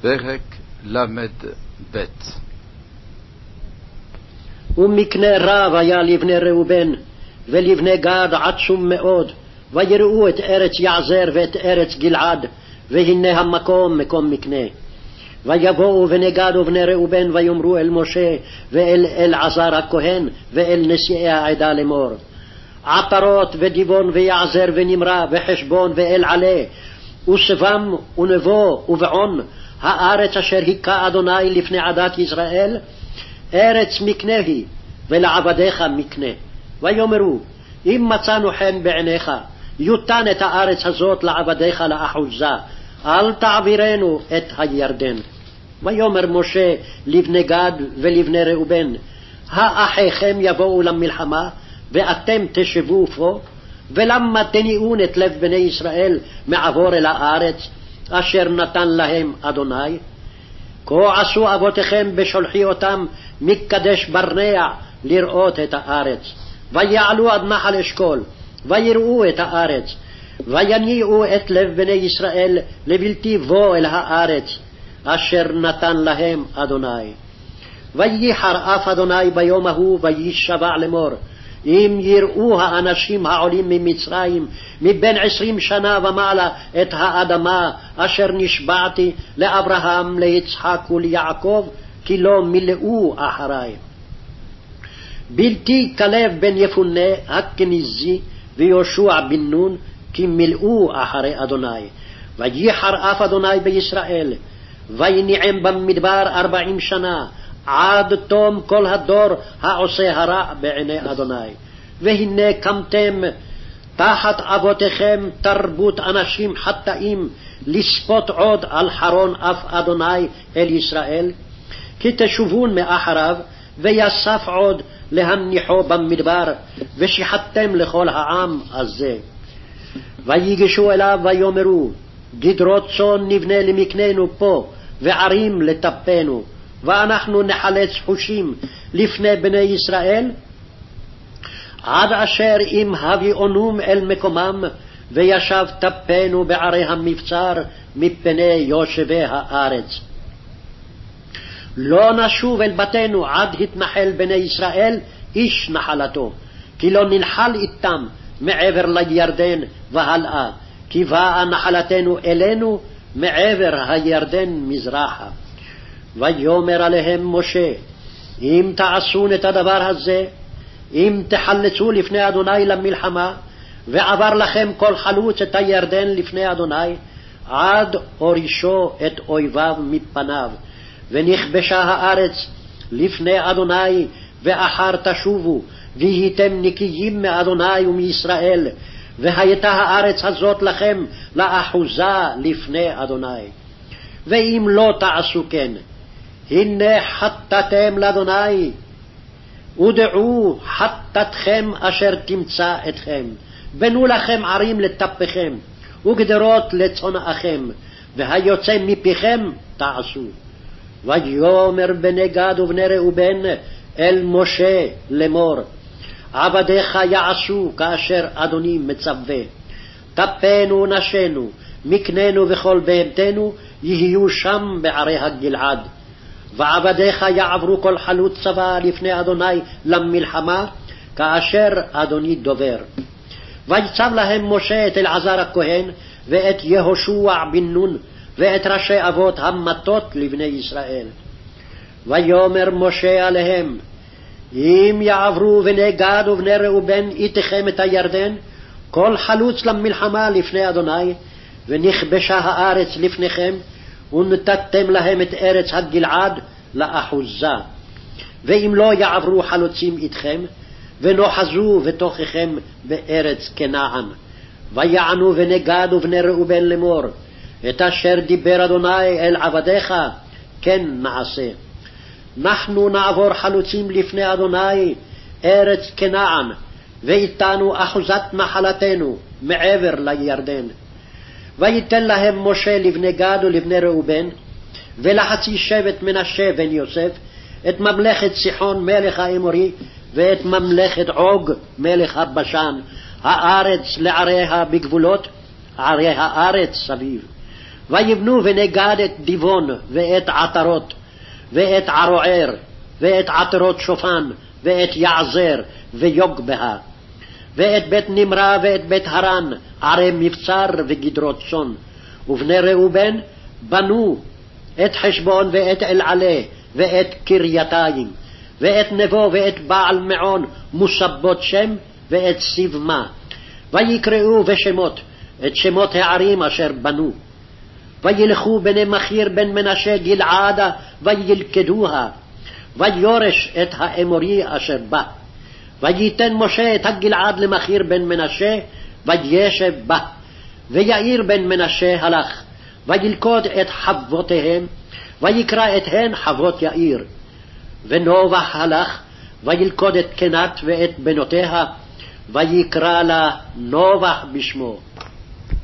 פרק ל"ב ומקנה רב היה לבני ראובן ולבני גד עצום מאוד, ויראו את ארץ יעזר ואת ארץ גלעד, והנה המקום מקום מקנה. ויבואו בני גד ובני ראובן ויאמרו אל משה ואל אלעזר הכהן ואל נשיאי העדה לאמור. עטרות ודיבון ויעזר ונמרה וחשבון ואל עלה ושבם ונבו ובעון הארץ אשר היכה אדוני לפני עדת ישראל ארץ מקנה היא ולעבדיך מקנה. ויאמרו אם מצאנו חן בעיניך יותן את הארץ הזאת לעבדיך לאחוזה אל תעבירנו את הירדן. ויאמר משה לבני גד ולבני ראובן האחיכם יבואו למלחמה ואתם תשבו פה ולמה תניאון את לב בני ישראל מעבור אל הארץ אשר נתן להם אדוני? כה עשו אבותיכם בשולחי אותם מקדש ברנע לראות את הארץ. ויעלו עד נחל אשכול, ויראו את הארץ, ויניעו את לב בני ישראל לבלתי בוא אל הארץ, אשר נתן להם אדוני. וייחר אף אדוני ביום ההוא, ויישבע לאמור, אם יראו האנשים העולים ממצרים מבין עשרים שנה ומעלה את האדמה אשר נשבעתי לאברהם, ליצחק וליעקב, כי לא מילאו אחרי. בלתי כלב בן יפונה הכניזי ויהושע בן נון, כי מילאו אחרי אדוני. וייחר אף אדוני בישראל, ויניעם במדבר ארבעים שנה, עד תום כל הדור העושה הרע בעיני אדוני. והנה קמתם תחת אבותיכם תרבות אנשים חטאים לספות עוד על חרון אף אדוני אל ישראל, כי תשובון מאחריו, ויסף עוד להניחו במדבר, ושיחתם לכל העם הזה. ויגשו אליו ויאמרו, גדרות צאן נבנה למקננו פה, וערים לטפנו, ואנחנו נחלץ חושים לפני בני ישראל, עד אשר אם הביאונום אל מקומם, וישב טפנו בערי המבצר מפני יושבי הארץ. לא נשוב אל בתינו עד התנחל בני ישראל איש נחלתו, כי לא ננחל איתם מעבר לירדן והלאה, כי באה נחלתנו אלינו מעבר הירדן מזרחה. ויאמר עליהם משה, אם תעשון את הדבר הזה, אם תחלצו לפני אדוני למלחמה, ועבר לכם כל חלוץ את הירדן לפני אדוני, עד הורישו את אויביו מפניו, ונכבשה הארץ לפני אדוני, ואחר תשובו, והייתם נקיים מאדוני ומישראל, והייתה הארץ הזאת לכם לאחוזה לפני אדוני. ואם לא תעשו כן, הנה חטאתם לאדוני, ודעו חטאתכם אשר תמצא אתכם. בנו לכם ערים לטפכם, וגדרות לצונאכם, והיוצא מפיכם תעשו. ויאמר בני גד ובני ראובן אל משה לאמור, עבדיך יעשו כאשר אדוני מצווה. טפנו נשינו, מקננו וכל בהמתנו, יהיו שם בערי הגלעד. ועבדיך יעברו כל חלוץ צבא לפני אדוני למלחמה, כאשר אדוני דובר. ויצב להם משה את אלעזר הכהן, ואת יהושע בן נון, ואת ראשי אבות המטות לבני ישראל. ויאמר משה עליהם, אם יעברו בני גד ובני ראובן איתכם את הירדן, כל חלוץ למלחמה לפני אדוני, ונכבשה הארץ לפניכם, ונתתם להם את ארץ הגלעד לאחוזה. ואם לא יעברו חלוצים איתכם, ונוחזו בתוככם בארץ כנען. ויענו בני גד ובני ראובן לאמור, את אשר דיבר אדוני אל עבדיך, כן נעשה. אנחנו נעבור חלוצים לפני אדוני ארץ כנען, ואיתנו אחוזת נחלתנו מעבר לירדן. ויתן להם משה לבני גד ולבני ראובן, ולחצי שבט מנשה בן יוסף, את ממלכת סיחון מלך האמורי, ואת ממלכת עוג מלך הבשן, הארץ לעריה בגבולות, ערי הארץ סביב. ויבנו ונגד את דיבון ואת עטרות ואת ערוער ואת עטרות שופן ואת יעזר ויוגבהה ואת בית נמרה ואת בית הרן ערי מבצר וגדרות צאן ובני ראובן בנו את חשבון ואת אלעלה ואת קרייתיים ואת נבו ואת בעל מעון מוסבות שם ואת סיבמה ויקראו בשמות את שמות הערים אשר בנו. וילכו בני מכיר בן מנשה גלעדה וילכדוה ויורש את האמורי אשר בא וייתן משה את הגלעד למכיר בן מנשה וישב בה. ויאיר בן מנשה הלך וילכוד את חבותיהם ויקרא את הן חבות יאיר. ונובח הלך וילכוד את קנת ואת בנותיה ויקרא לה נובח בשמו